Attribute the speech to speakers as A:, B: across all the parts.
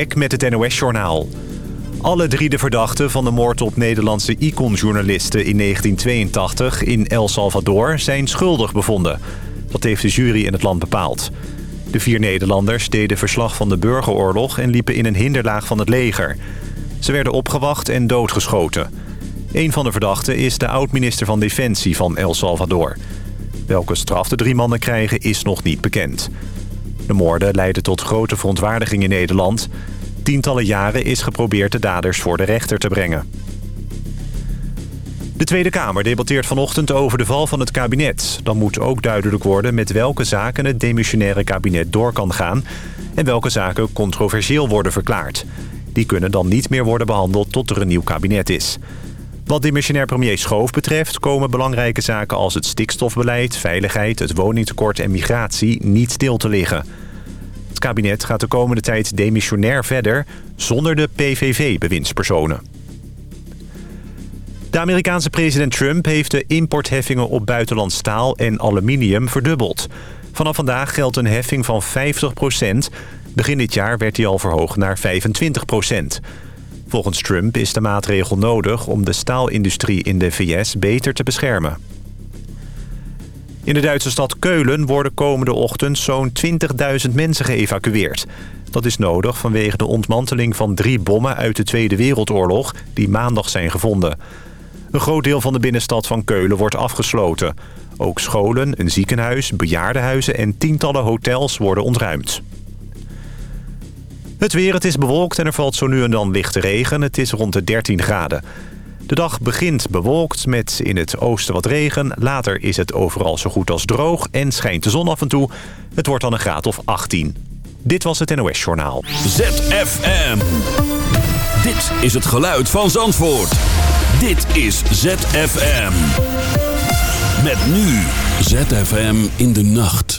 A: Ik met het NOS-journaal. Alle drie de verdachten van de moord op Nederlandse icon-journalisten in 1982 in El Salvador zijn schuldig bevonden. Dat heeft de jury in het land bepaald. De vier Nederlanders deden verslag van de burgeroorlog en liepen in een hinderlaag van het leger. Ze werden opgewacht en doodgeschoten. Een van de verdachten is de oud-minister van Defensie van El Salvador. Welke straf de drie mannen krijgen is nog niet bekend. De moorden leidden tot grote verontwaardiging in Nederland. Tientallen jaren is geprobeerd de daders voor de rechter te brengen. De Tweede Kamer debatteert vanochtend over de val van het kabinet. Dan moet ook duidelijk worden met welke zaken het demissionaire kabinet door kan gaan... en welke zaken controversieel worden verklaard. Die kunnen dan niet meer worden behandeld tot er een nieuw kabinet is. Wat demissionair premier Schoof betreft komen belangrijke zaken als het stikstofbeleid, veiligheid, het woningtekort en migratie niet stil te liggen. Het kabinet gaat de komende tijd demissionair verder zonder de PVV-bewindspersonen. De Amerikaanse president Trump heeft de importheffingen op buitenlands staal en aluminium verdubbeld. Vanaf vandaag geldt een heffing van 50% Begin dit jaar werd die al verhoogd naar 25 Volgens Trump is de maatregel nodig om de staalindustrie in de VS beter te beschermen. In de Duitse stad Keulen worden komende ochtend zo'n 20.000 mensen geëvacueerd. Dat is nodig vanwege de ontmanteling van drie bommen uit de Tweede Wereldoorlog... die maandag zijn gevonden. Een groot deel van de binnenstad van Keulen wordt afgesloten. Ook scholen, een ziekenhuis, bejaardenhuizen en tientallen hotels worden ontruimd. Het weer, het is bewolkt en er valt zo nu en dan lichte regen. Het is rond de 13 graden. De dag begint bewolkt met in het oosten wat regen. Later is het overal zo goed als droog en schijnt de zon af en toe. Het wordt dan een graad of 18. Dit was het NOS Journaal.
B: ZFM. Dit is het geluid van Zandvoort. Dit is ZFM. Met nu ZFM in de nacht.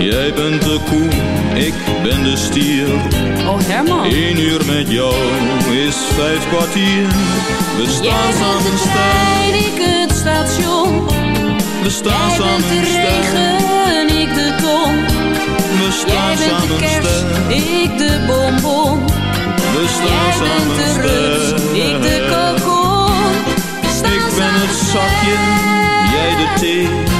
C: Jij bent de koe, ik ben de stier.
D: Oh Herman.
C: Eén uur met jou is vijf kwartier. We staan samen
D: trein, ik het station.
C: We staan samen
D: de regen, ik de ton.
C: We staan samen
D: kerst, ik de bonbon.
C: We staan samen
D: de rust, ik de kokon.
C: Ik ben het zakje, jij de thee.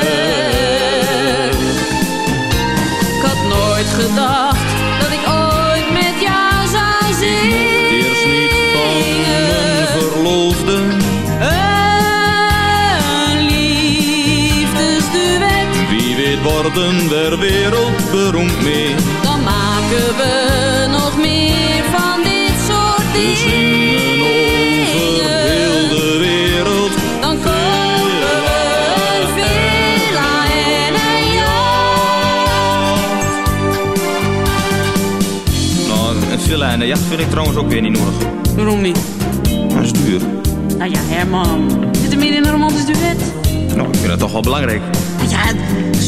C: Worden we wereldberoemd mee.
D: dan maken we nog meer van dit soort
C: We zingen over heel
D: dingen.
C: de wereld.
D: Dan kopen we een villa en een jacht.
C: Nou, een villa en een jacht vind ik trouwens ook weer niet nodig.
D: Waarom niet?
C: Dat is duur.
D: Nou ja, Herman. Zit er meer in een romantisch duet?
C: Nou, ik vind dat toch wel belangrijk.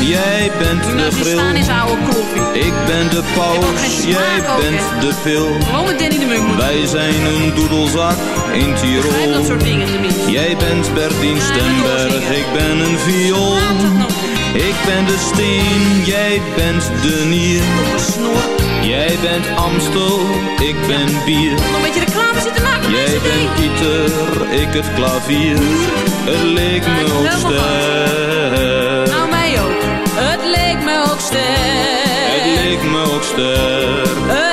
C: jij bent de
D: koffie.
C: Ik ben de paus, jij bent de pil. Wij zijn een doedelzak in Tirol. Jij bent Bertien Stemberg, ik ben een viool.
D: Nog.
C: Ik ben de steen, jij bent de nier. Jij bent Amstel, ik ben bier.
D: Nog een beetje reclame zitten maken.
C: Jij bent. Pieter, ik het klavier. Het leek me ook sterk.
D: Het leek me ook sterk.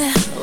C: yeah.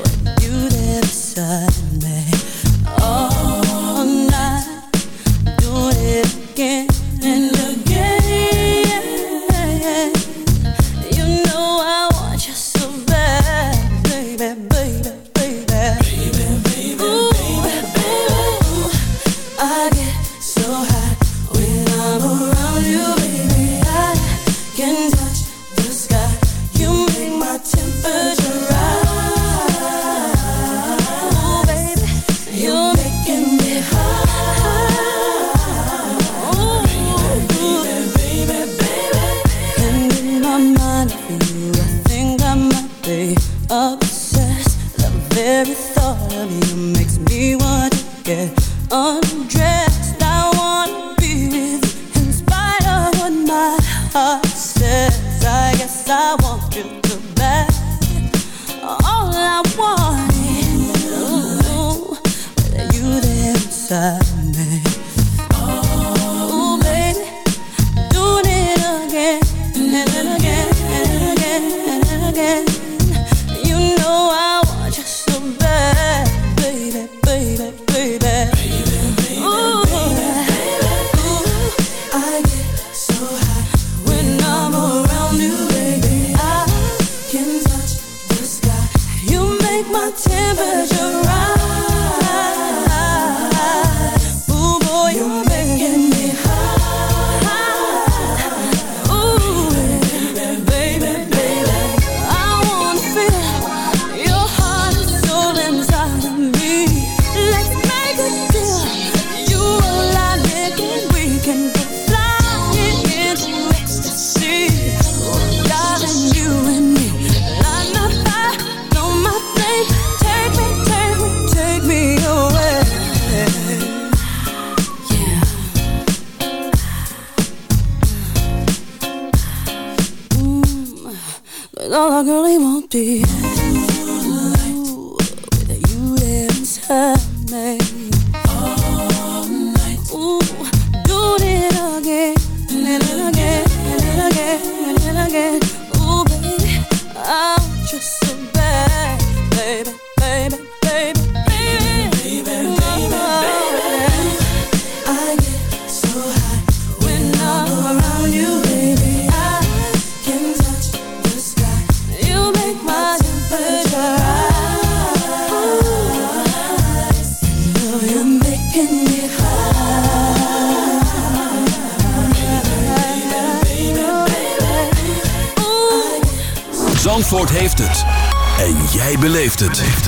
C: be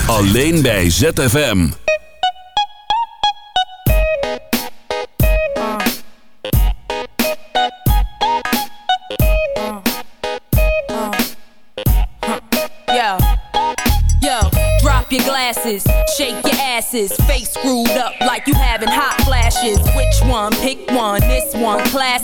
B: Alleen bij ZFM.
E: Yo, drop your glasses, shake your asses, face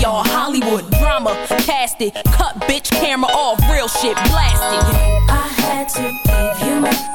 E: y'all Hollywood drama, cast it, cut bitch camera off real shit blasted.
F: I had to give you my.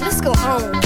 G: Let's go home.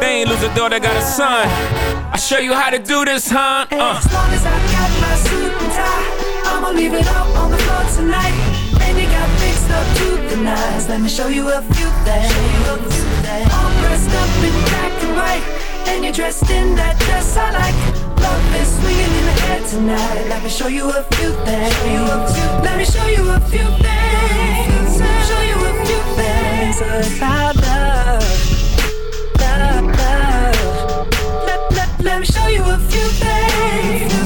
H: They ain't lose a daughter, got a son. I show you how to do this, huh? Uh.
G: As long as I got my suit and tie, I'ma leave it up on the floor tonight. And you got fixed up to the nines. Let me show you a few things. All dressed up in black and white, and you're dressed in that dress I like. Love is swinging in the air tonight. Let me show you a few things. Let me show you a few things. Show you a few things about. Love, love you,
I: babe.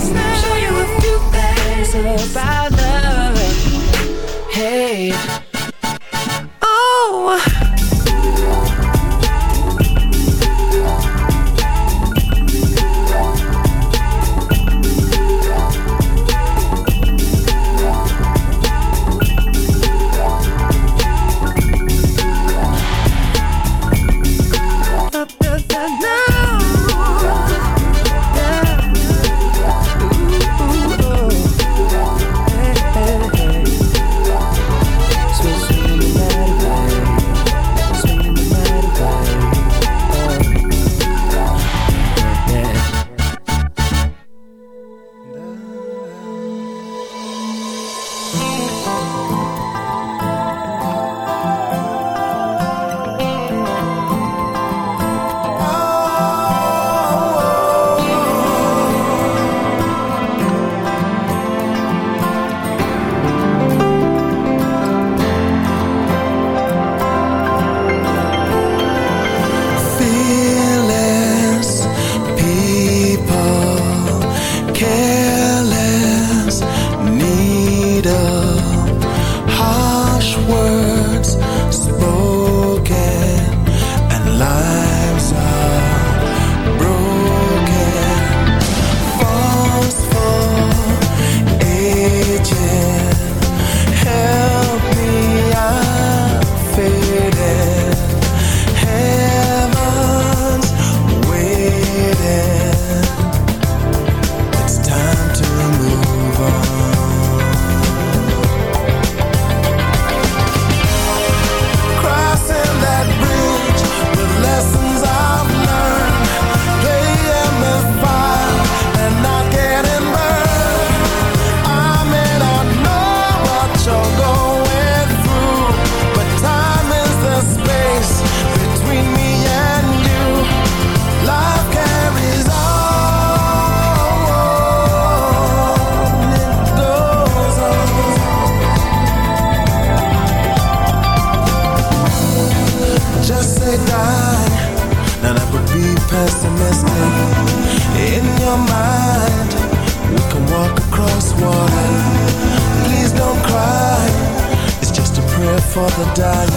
I: die.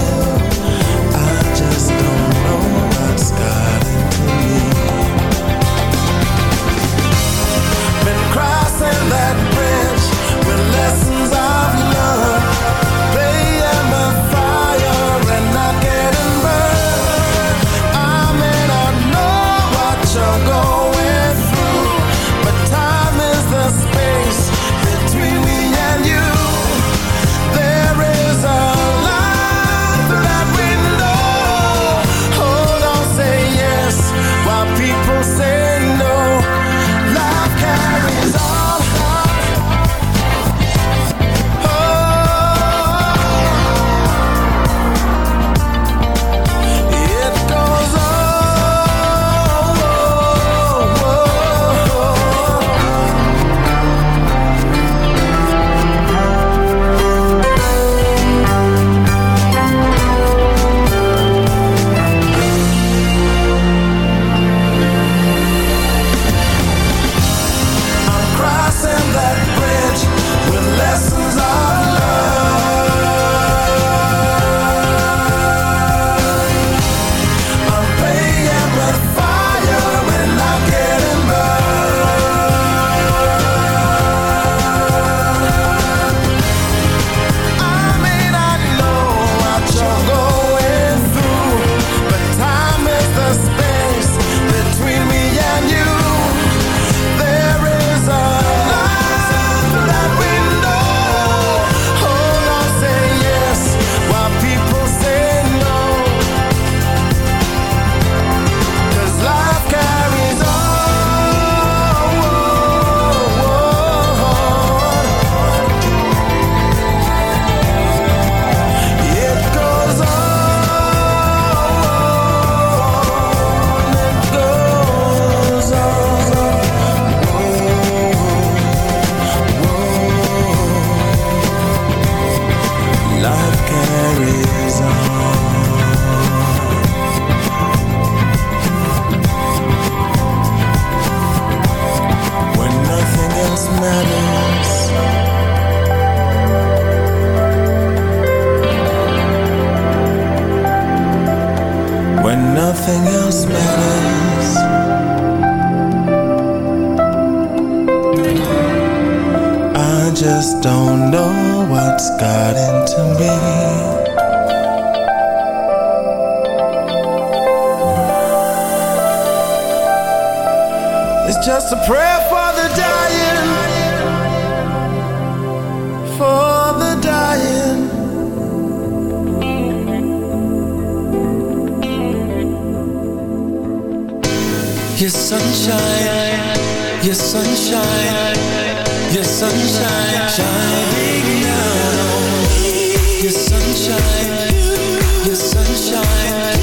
B: sunshine, your sunshine,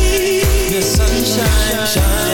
B: your sunshine, shine.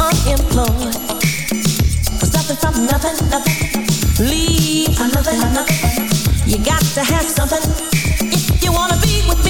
F: unemployed. Nothing from nothing, nothing. Leave for nothing, nothing. You got to have something if you wanna be with me.